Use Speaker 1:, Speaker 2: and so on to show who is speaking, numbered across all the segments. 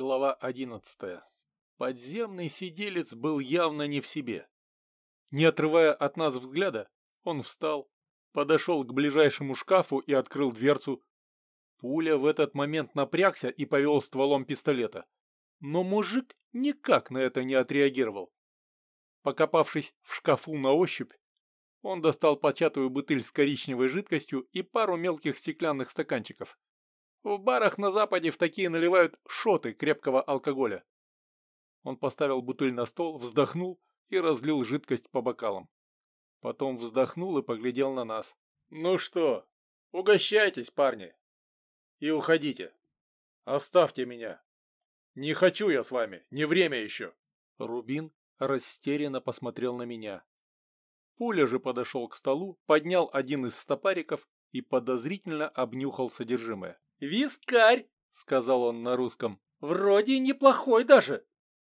Speaker 1: Глава одиннадцатая. Подземный сиделец был явно не в себе. Не отрывая от нас взгляда, он встал, подошел к ближайшему шкафу и открыл дверцу. Пуля в этот момент напрягся и повел стволом пистолета. Но мужик никак на это не отреагировал. Покопавшись в шкафу на ощупь, он достал початую бутыль с коричневой жидкостью и пару мелких стеклянных стаканчиков. В барах на Западе в такие наливают шоты крепкого алкоголя. Он поставил бутыль на стол, вздохнул и разлил жидкость по бокалам. Потом вздохнул и поглядел на нас. «Ну что, угощайтесь, парни. И уходите. Оставьте меня. Не хочу я с вами, не время еще». Рубин растерянно посмотрел на меня. Пуля же подошел к столу, поднял один из стопариков и подозрительно обнюхал содержимое.
Speaker 2: «Вискарь!» — сказал он на русском. «Вроде неплохой даже!»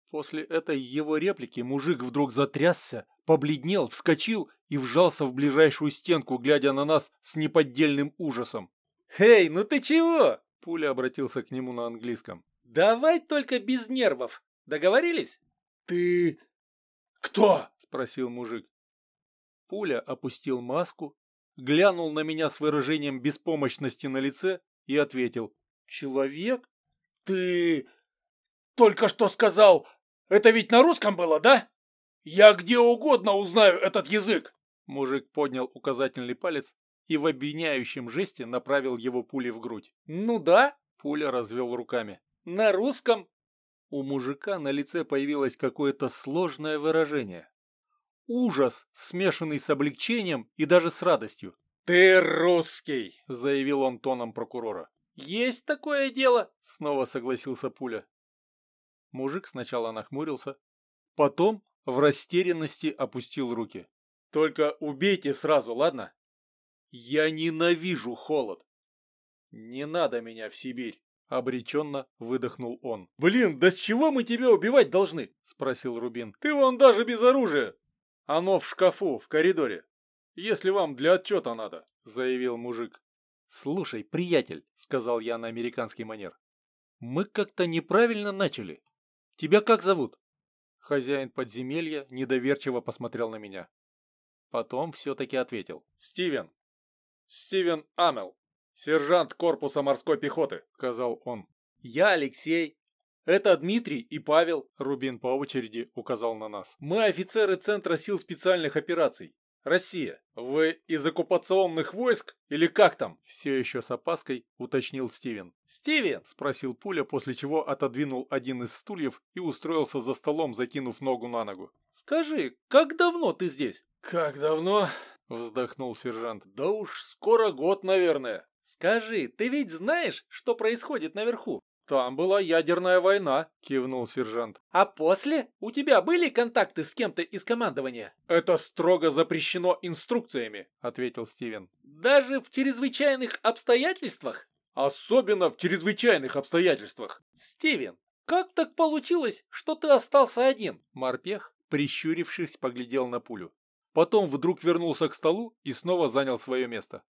Speaker 1: После этой его реплики мужик вдруг затрясся, побледнел, вскочил и вжался в ближайшую стенку, глядя на нас с неподдельным ужасом.
Speaker 2: «Эй, ну ты чего?»
Speaker 1: Пуля обратился к нему на английском.
Speaker 2: «Давай только без нервов. Договорились?»
Speaker 1: «Ты... кто?» — спросил мужик. Пуля опустил маску, глянул на меня с выражением беспомощности на лице и ответил.
Speaker 2: «Человек? Ты только что сказал, это ведь на русском было, да? Я где угодно узнаю этот язык!»
Speaker 1: Мужик поднял указательный палец и в обвиняющем жесте направил его пулей в грудь.
Speaker 2: «Ну да», —
Speaker 1: пуля развел руками.
Speaker 2: «На русском».
Speaker 1: У мужика на лице появилось какое-то сложное выражение. Ужас, смешанный с облегчением и даже с радостью.
Speaker 2: «Ты русский!»
Speaker 1: – заявил он тоном прокурора.
Speaker 2: «Есть такое дело!»
Speaker 1: – снова согласился Пуля. Мужик сначала нахмурился, потом в растерянности опустил руки.
Speaker 2: «Только убейте сразу, ладно? Я ненавижу холод!» «Не надо меня в Сибирь!» — обреченно выдохнул он. «Блин, да с чего мы тебя убивать должны?» — спросил Рубин. «Ты вон даже без оружия! Оно в шкафу, в коридоре!» Если вам для отчета надо», — заявил мужик.
Speaker 1: «Слушай, приятель», — сказал я на американский манер, — «мы как-то неправильно начали. Тебя как зовут?» Хозяин подземелья недоверчиво посмотрел на меня. Потом все-таки ответил.
Speaker 2: «Стивен. Стивен Амел. Сержант корпуса морской пехоты», — сказал он. «Я Алексей. Это Дмитрий и Павел», — Рубин по очереди указал на нас. «Мы офицеры Центра сил специальных операций. Россия, вы из оккупационных войск или как там?»
Speaker 1: Все еще с опаской уточнил Стивен.
Speaker 2: «Стивен?»
Speaker 1: – спросил Пуля, после чего отодвинул один из стульев и устроился за столом, закинув ногу на ногу.
Speaker 2: «Скажи, как давно ты здесь?»
Speaker 1: «Как давно?» – вздохнул сержант.
Speaker 2: «Да уж скоро год, наверное». «Скажи, ты ведь знаешь, что происходит наверху?»
Speaker 1: «Там была ядерная война», — кивнул сержант.
Speaker 2: «А после? У тебя были контакты с кем-то из командования?»
Speaker 1: «Это строго запрещено инструкциями», — ответил Стивен.
Speaker 2: «Даже в чрезвычайных обстоятельствах?»
Speaker 1: «Особенно в чрезвычайных обстоятельствах».
Speaker 2: «Стивен, как так получилось, что ты остался один?»
Speaker 1: Морпех, прищурившись, поглядел на пулю. Потом вдруг вернулся к столу и снова занял свое место.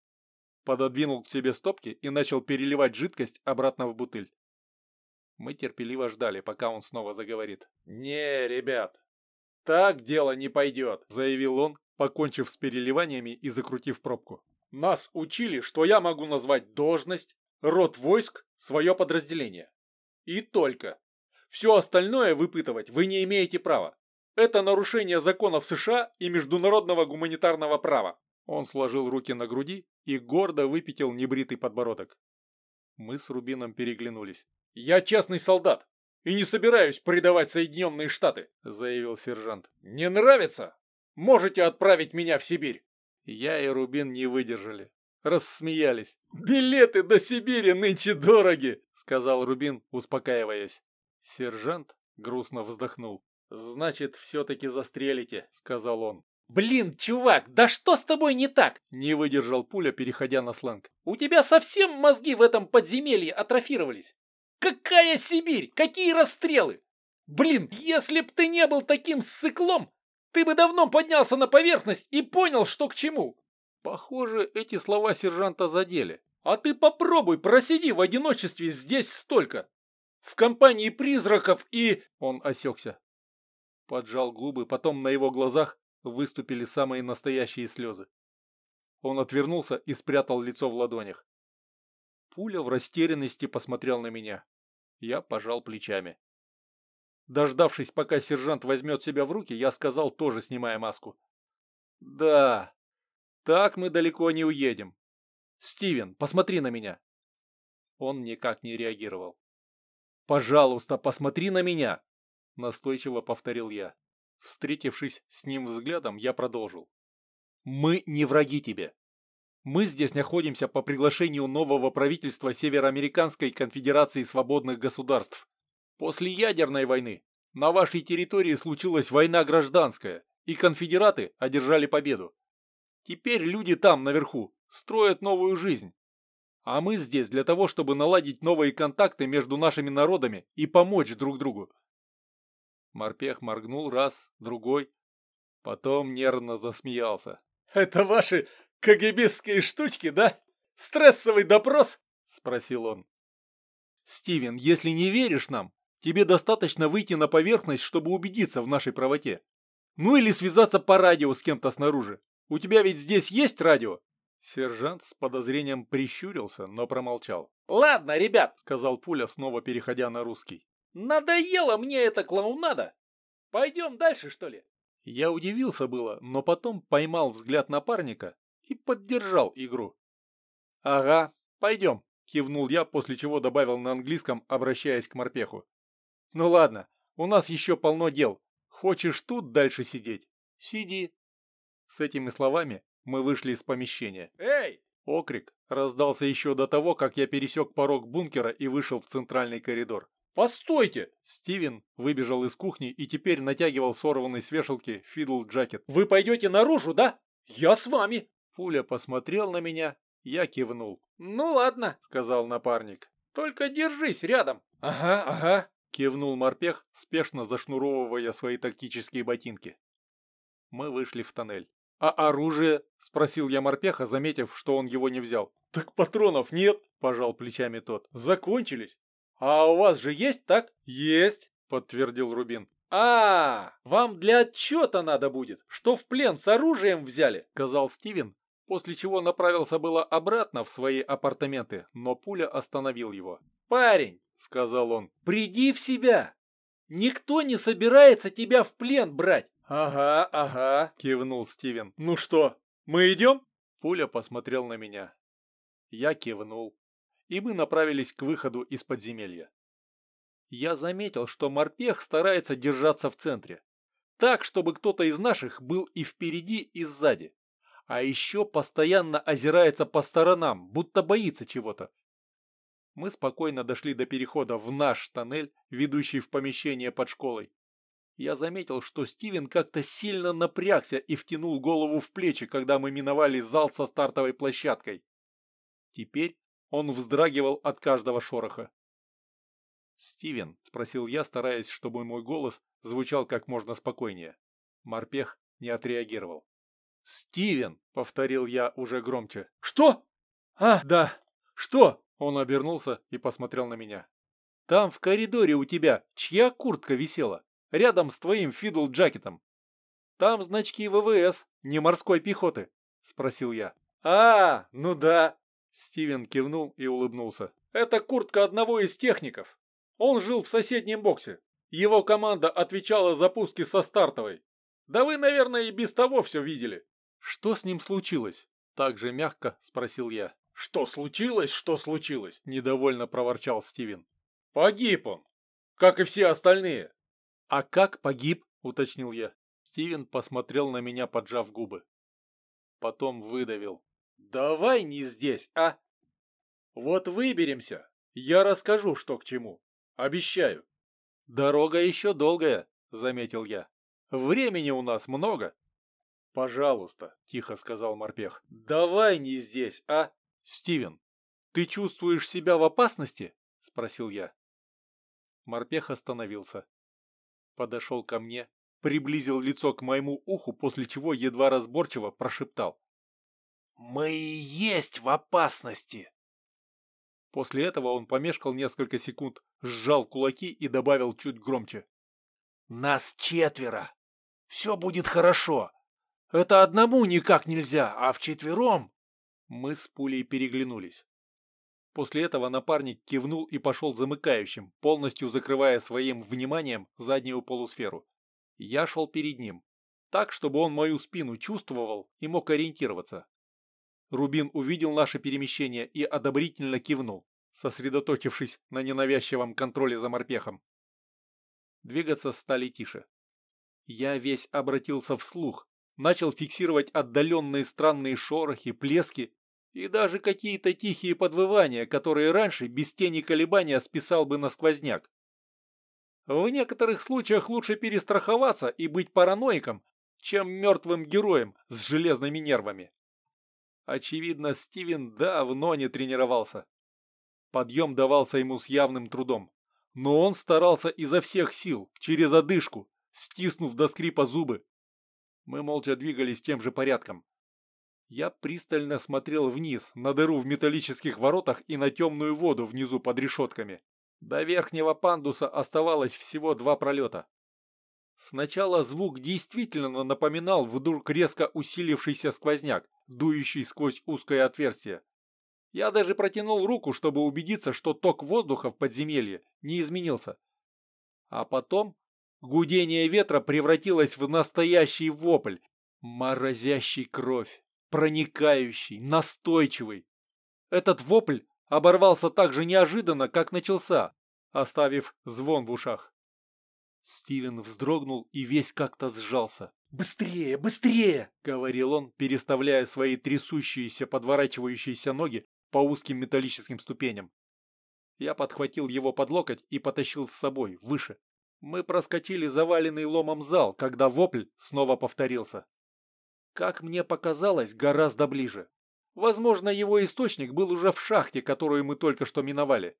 Speaker 1: Пододвинул к себе стопки и начал переливать жидкость обратно в бутыль. Мы терпеливо ждали, пока он снова заговорит.
Speaker 2: «Не, ребят, так дело не пойдет», —
Speaker 1: заявил он, покончив с переливаниями и закрутив пробку.
Speaker 2: «Нас учили, что я могу назвать должность, род войск, свое подразделение. И только. Все остальное выпытывать вы не имеете права. Это нарушение законов США и международного гуманитарного права».
Speaker 1: Он сложил руки на груди и гордо выпятил небритый подбородок. Мы с Рубином переглянулись.
Speaker 2: «Я честный солдат и не собираюсь предавать Соединенные Штаты»,
Speaker 1: заявил сержант.
Speaker 2: «Не нравится? Можете отправить меня в Сибирь».
Speaker 1: Я и Рубин не выдержали. Рассмеялись.
Speaker 2: «Билеты до Сибири нынче дороги»,
Speaker 1: сказал Рубин, успокаиваясь. Сержант грустно вздохнул.
Speaker 2: «Значит, все-таки застрелите», сказал он.
Speaker 3: «Блин, чувак, да что с тобой не так?»
Speaker 1: Не выдержал пуля, переходя на сленг.
Speaker 3: «У тебя совсем мозги в этом подземелье атрофировались? Какая Сибирь? Какие расстрелы? Блин, если б ты не был таким ссыклом, ты бы давно поднялся на поверхность и понял, что к чему.
Speaker 1: Похоже, эти слова сержанта задели.
Speaker 2: А ты попробуй просиди в одиночестве здесь столько.
Speaker 3: В компании призраков и...»
Speaker 1: Он осекся. Поджал губы, потом на его глазах выступили самые настоящие слезы. Он отвернулся и спрятал лицо в ладонях. Пуля в растерянности посмотрел на меня. Я пожал плечами. Дождавшись, пока сержант возьмет себя в руки, я сказал, тоже снимая маску. «Да, так мы далеко не уедем. Стивен, посмотри на меня». Он никак не реагировал. «Пожалуйста, посмотри на меня!» Настойчиво повторил я. Встретившись с ним взглядом, я продолжил. «Мы не враги тебе. Мы здесь находимся по приглашению нового правительства Североамериканской конфедерации свободных государств. После ядерной войны на вашей территории случилась война гражданская, и конфедераты одержали победу. Теперь люди там, наверху, строят новую жизнь. А мы здесь для того, чтобы наладить новые контакты между нашими народами и помочь друг другу. Морпех моргнул раз, другой, потом нервно засмеялся.
Speaker 3: «Это ваши КГБские штучки, да? Стрессовый допрос?» – спросил он.
Speaker 1: «Стивен, если не веришь нам, тебе достаточно выйти на поверхность, чтобы убедиться в нашей правоте. Ну или связаться по радио с кем-то снаружи. У тебя ведь здесь есть радио?» Сержант с подозрением прищурился, но промолчал.
Speaker 3: «Ладно, ребят», —
Speaker 1: сказал Пуля, снова переходя на русский.
Speaker 3: «Надоело мне эта клоунада. Пойдем дальше, что ли?»
Speaker 1: Я удивился было, но потом поймал взгляд напарника и поддержал игру. «Ага, пойдем», — кивнул я, после чего добавил на английском, обращаясь к морпеху. «Ну ладно, у нас еще полно дел. Хочешь тут дальше сидеть? Сиди». С этими словами мы вышли из помещения.
Speaker 3: «Эй!»
Speaker 1: Окрик раздался еще до того, как я пересек порог бункера и вышел в центральный коридор.
Speaker 3: «Постойте!»
Speaker 1: Стивен выбежал из кухни и теперь натягивал сорванный с вешалки фидл-джакет.
Speaker 3: «Вы пойдете наружу, да? Я с вами!»
Speaker 1: Пуля посмотрел на меня, я кивнул.
Speaker 3: «Ну ладно», —
Speaker 1: сказал напарник.
Speaker 3: «Только держись рядом». «Ага, ага», —
Speaker 1: кивнул морпех, спешно зашнуровывая свои тактические ботинки. Мы вышли в тоннель. «А оружие?» — спросил я морпеха, заметив, что он его не взял.
Speaker 3: «Так патронов нет», — пожал плечами тот. «Закончились. А у вас же есть, так?»
Speaker 1: «Есть», — подтвердил Рубин.
Speaker 3: «А, вам для отчета надо будет, что в плен с оружием взяли», — сказал Стивен, после чего направился было обратно в свои апартаменты, но пуля остановил его. «Парень», — сказал он, — «приди в себя. Никто не собирается тебя в плен брать».
Speaker 1: «Ага, ага», — кивнул Стивен.
Speaker 3: «Ну что, мы идем?»
Speaker 1: Пуля посмотрел на меня. Я кивнул, и мы направились к выходу из подземелья. Я заметил, что морпех старается держаться в центре, так, чтобы кто-то из наших был и впереди, и сзади. А еще постоянно озирается по сторонам, будто боится чего-то. Мы спокойно дошли до перехода в наш тоннель, ведущий в помещение под школой. Я заметил, что Стивен как-то сильно напрягся и втянул голову в плечи, когда мы миновали зал со стартовой площадкой. Теперь он вздрагивал от каждого шороха. «Стивен», — спросил я, стараясь, чтобы мой голос звучал как можно спокойнее. Морпех не отреагировал. «Стивен!» — повторил я уже громче.
Speaker 3: «Что? А, да. Что?»
Speaker 1: Он обернулся и посмотрел на меня. «Там в коридоре у тебя чья куртка висела? Рядом с твоим фидл-джакетом. Там значки ВВС, не морской пехоты», — спросил я.
Speaker 3: «А, ну да».
Speaker 1: Стивен кивнул и улыбнулся.
Speaker 3: «Это куртка одного из техников. Он жил в соседнем боксе. Его команда отвечала за пуски со стартовой. Да вы, наверное, и без того все видели.
Speaker 1: «Что с ним случилось?» Так же мягко спросил я.
Speaker 3: «Что случилось, что случилось?»
Speaker 1: Недовольно проворчал Стивен.
Speaker 3: «Погиб он, как и все остальные».
Speaker 1: «А как погиб?» уточнил я. Стивен посмотрел на меня, поджав губы. Потом выдавил.
Speaker 3: «Давай не здесь, а? Вот выберемся, я расскажу, что к чему. Обещаю».
Speaker 1: «Дорога еще долгая», — заметил я. «Времени у нас много».
Speaker 3: «Пожалуйста», — тихо сказал морпех, — «давай не здесь, а?»
Speaker 1: «Стивен, ты чувствуешь себя в опасности?» — спросил я. Морпех остановился. Подошел ко мне, приблизил лицо к моему уху, после чего едва разборчиво прошептал.
Speaker 3: «Мы и есть в опасности!»
Speaker 1: После этого он помешкал несколько секунд, сжал кулаки и добавил чуть громче.
Speaker 3: «Нас четверо. Все будет хорошо. Это одному никак нельзя, а вчетвером...»
Speaker 1: Мы с пулей переглянулись. После этого напарник кивнул и пошел замыкающим, полностью закрывая своим вниманием заднюю полусферу. Я шел перед ним, так, чтобы он мою спину чувствовал и мог ориентироваться. Рубин увидел наше перемещение и одобрительно кивнул, сосредоточившись на ненавязчивом контроле за морпехом. Двигаться стали тише. Я весь обратился вслух, начал фиксировать отдаленные странные шорохи, плески и даже какие-то тихие подвывания, которые раньше без тени колебания списал бы на сквозняк. В некоторых случаях лучше перестраховаться и быть параноиком, чем мертвым героем с железными нервами. Очевидно, Стивен давно не тренировался. Подъем давался ему с явным трудом, но он старался изо всех сил, через одышку, стиснув до скрипа зубы. Мы молча двигались тем же порядком. Я пристально смотрел вниз, на дыру в металлических воротах и на темную воду внизу под решетками. До верхнего пандуса оставалось всего два пролета. Сначала звук действительно напоминал вдруг резко усилившийся сквозняк, дующий сквозь узкое отверстие. Я даже протянул руку, чтобы убедиться, что ток воздуха в подземелье не изменился. А потом гудение ветра превратилось в настоящий вопль, морозящий кровь, проникающий, настойчивый. Этот вопль оборвался так же неожиданно, как начался, оставив звон в ушах. Стивен вздрогнул и весь как-то сжался.
Speaker 3: «Быстрее, быстрее!»
Speaker 1: — говорил он, переставляя свои трясущиеся, подворачивающиеся ноги по узким металлическим ступеням. Я подхватил его под локоть и потащил с собой, выше. Мы проскочили заваленный ломом зал, когда вопль снова повторился. Как мне показалось, гораздо ближе. Возможно, его источник был уже в шахте, которую мы только что миновали.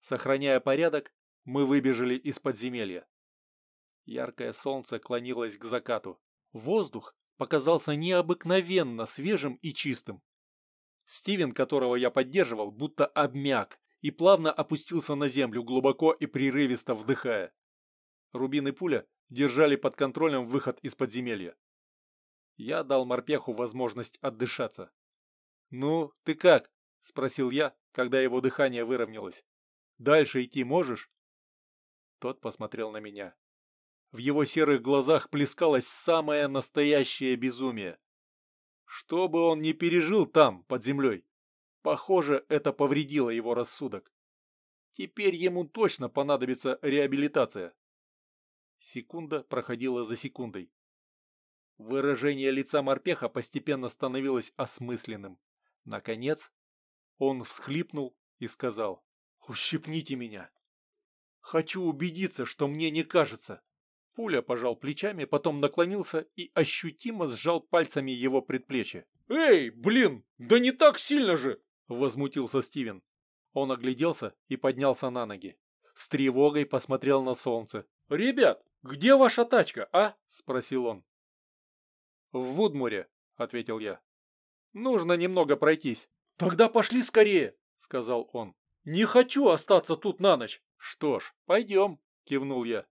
Speaker 1: Сохраняя порядок, мы выбежали из подземелья. Яркое солнце клонилось к закату. Воздух показался необыкновенно свежим и чистым. Стивен, которого я поддерживал, будто обмяк и плавно опустился на землю, глубоко и прерывисто вдыхая. Рубин и пуля держали под контролем выход из подземелья. Я дал морпеху возможность отдышаться. «Ну, ты как?» – спросил я, когда его дыхание выровнялось. «Дальше идти можешь?» Тот посмотрел на меня. В его серых глазах плескалось самое настоящее безумие. Что бы он ни пережил там, под землей, похоже, это повредило его рассудок. Теперь ему точно понадобится реабилитация. Секунда проходила за секундой. Выражение лица морпеха постепенно становилось осмысленным. Наконец, он всхлипнул и сказал, «Ущипните меня!» Хочу убедиться, что мне не кажется. Пуля пожал плечами, потом наклонился и ощутимо сжал пальцами его предплечье.
Speaker 2: «Эй, блин, да не так сильно же!»
Speaker 1: – возмутился Стивен. Он огляделся и поднялся на ноги. С тревогой посмотрел на солнце.
Speaker 2: «Ребят, где ваша тачка, а?»
Speaker 1: – спросил он. «В Вудмуре», – ответил я. «Нужно немного пройтись».
Speaker 2: «Тогда пошли скорее», – сказал он. «Не хочу остаться тут на ночь».
Speaker 1: «Что ж, пойдем», – кивнул я.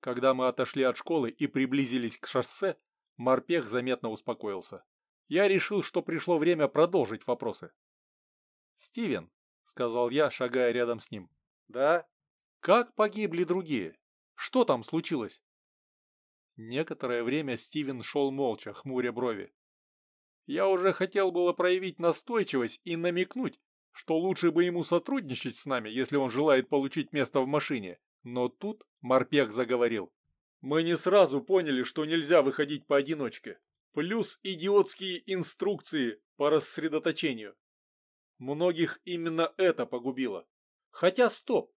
Speaker 1: Когда мы отошли от школы и приблизились к шоссе, морпех заметно успокоился. Я решил, что пришло время продолжить вопросы. «Стивен», — сказал я, шагая рядом с ним.
Speaker 2: «Да?»
Speaker 1: «Как погибли другие? Что там случилось?» Некоторое время Стивен шел молча, хмуря брови. Я уже хотел было проявить настойчивость и намекнуть, что лучше бы ему сотрудничать с нами, если он желает получить место в машине. Но тут Морпех заговорил.
Speaker 2: Мы не сразу поняли, что нельзя выходить поодиночке. Плюс идиотские инструкции по рассредоточению. Многих именно это погубило. Хотя стоп.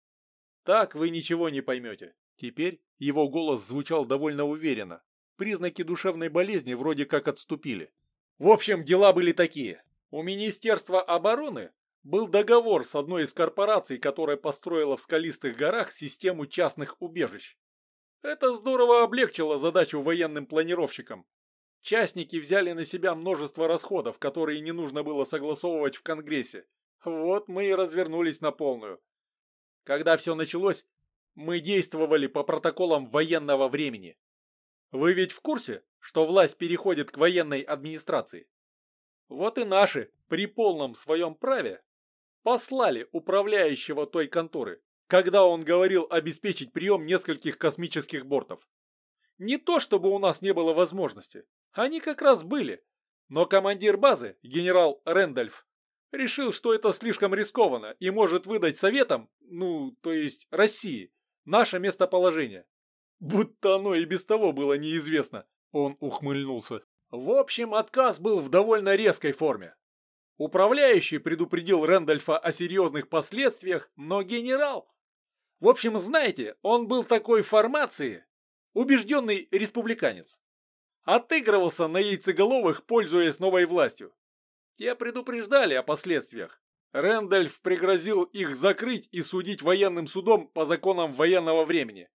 Speaker 2: Так вы ничего не поймете.
Speaker 1: Теперь его голос звучал довольно уверенно. Признаки душевной болезни вроде как отступили.
Speaker 2: В общем, дела были такие. У Министерства обороны был договор с одной из корпораций, которая построила в скалистых горах систему частных убежищ. Это здорово облегчило задачу военным планировщикам. Частники взяли на себя множество расходов, которые не нужно было согласовывать в Конгрессе, Вот мы и развернулись на полную. Когда все началось, мы действовали по протоколам военного времени. Вы ведь в курсе, что власть переходит к военной администрации? Вот и наши, при полном своем праве, послали управляющего той конторы, когда он говорил обеспечить прием нескольких космических бортов. Не то, чтобы у нас не было возможности. Они как раз были. Но командир базы, генерал Рэндольф, решил, что это слишком рискованно и может выдать советам, ну, то есть России, наше местоположение. Будто оно и без того было неизвестно. Он ухмыльнулся. В общем, отказ был в довольно резкой форме. Управляющий предупредил Рэндольфа о серьезных последствиях, но генерал... В общем, знаете, он был такой формации, убежденный республиканец. Отыгрывался на яйцеголовых, пользуясь новой властью. Те предупреждали о последствиях. Рэндольф пригрозил их закрыть и судить военным судом по законам военного времени.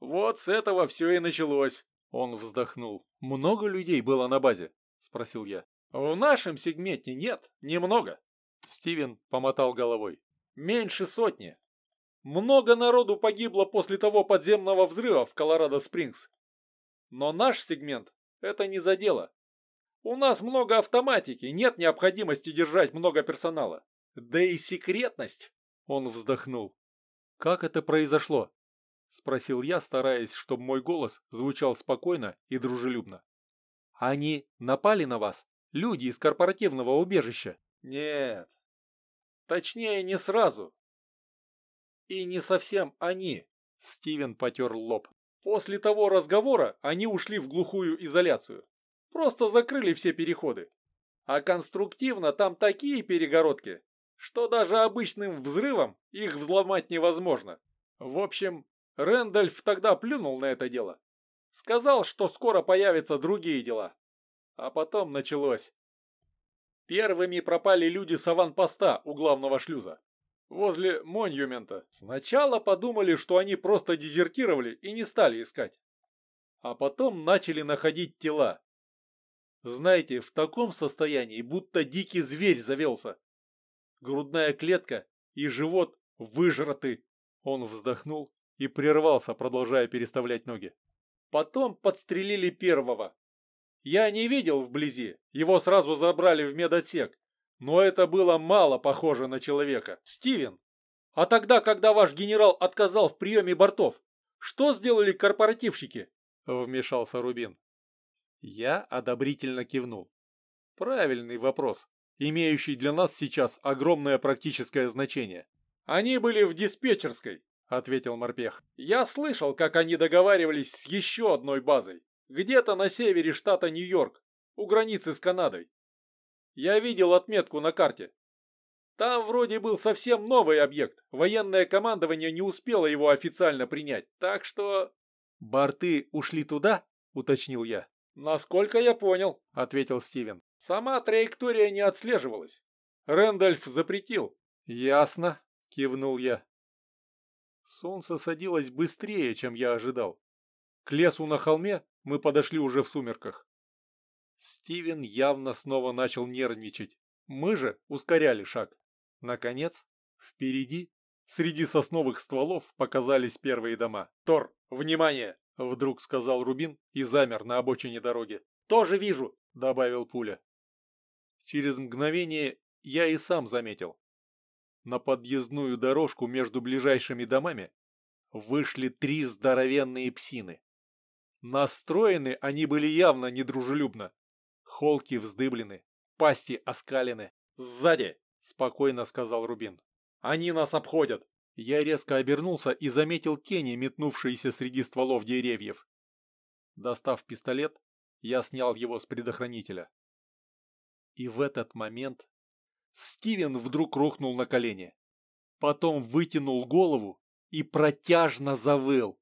Speaker 2: Вот с этого все и началось. Он вздохнул. «Много людей было на базе?» – спросил я. «В нашем сегменте нет, немного». Стивен помотал головой. «Меньше сотни. Много народу погибло после того подземного взрыва в Колорадо-Спрингс. Но наш сегмент это не задело. У нас много автоматики, нет необходимости держать много персонала. Да и секретность. Он вздохнул. Как это произошло? Спросил я, стараясь, чтобы мой голос звучал спокойно и дружелюбно. Они напали на вас? Люди из корпоративного убежища? Нет. Точнее, не сразу. И не совсем они. Стивен потер лоб. После того разговора они ушли в глухую изоляцию. Просто закрыли все переходы. А конструктивно там такие перегородки, что даже обычным взрывом их взломать невозможно. В общем, Рэндальф тогда плюнул на это дело. Сказал, что скоро появятся другие дела. А потом началось. Первыми пропали люди с аванпоста у главного шлюза. Возле монумента. Сначала подумали, что они просто дезертировали и не стали искать. А потом начали находить тела. Знаете, в таком состоянии, будто дикий зверь завелся. Грудная клетка и живот выжраты. Он вздохнул и прервался, продолжая переставлять ноги. Потом подстрелили первого. Я не видел вблизи, его сразу забрали в медотсек. Но это было мало похоже на человека. Стивен, а тогда, когда ваш генерал отказал в приеме бортов, что сделали корпоративщики? Вмешался Рубин. Я одобрительно кивнул. Правильный вопрос, имеющий для нас сейчас огромное практическое значение. Они были в диспетчерской, ответил Морпех. Я слышал, как они договаривались с еще одной базой, где-то на севере штата Нью-Йорк, у границы с Канадой. Я видел отметку на карте. Там вроде был совсем новый объект. Военное командование не успело его официально принять, так что... «Борты ушли туда?» – уточнил я. «Насколько я понял», — ответил Стивен. «Сама траектория не отслеживалась. Рэндальф запретил». «Ясно», — кивнул я. Солнце садилось быстрее, чем я ожидал. К лесу на холме мы подошли уже в сумерках. Стивен явно снова начал нервничать. Мы же ускоряли шаг. Наконец, впереди, среди сосновых стволов, показались первые дома. «Тор, внимание!» Вдруг сказал Рубин и замер на обочине дороги. «Тоже вижу!» – добавил пуля. Через мгновение я и сам заметил. На подъездную дорожку между ближайшими домами вышли три здоровенные псины. Настроены они были явно недружелюбно. Холки вздыблены, пасти оскалены. «Сзади!» – спокойно сказал Рубин. «Они нас обходят!» Я резко обернулся и заметил тени, метнувшиеся среди стволов деревьев. Достав пистолет, я снял его с предохранителя. И в этот момент Стивен вдруг рухнул на колени. Потом вытянул голову и протяжно завыл.